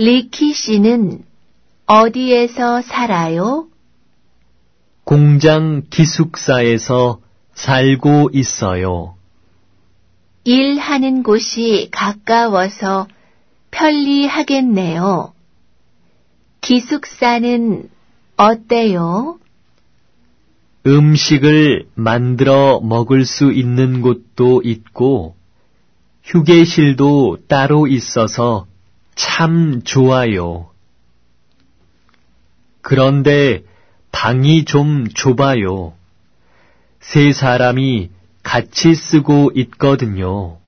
리키 씨는 어디에서 살아요? 공장 기숙사에서 살고 있어요. 일하는 곳이 가까워서 편리하겠네요. 기숙사는 어때요? 음식을 만들어 먹을 수 있는 곳도 있고, 휴게실도 따로 있어서 참 좋아요. 그런데 방이 좀 좁아요. 세 사람이 같이 쓰고 있거든요.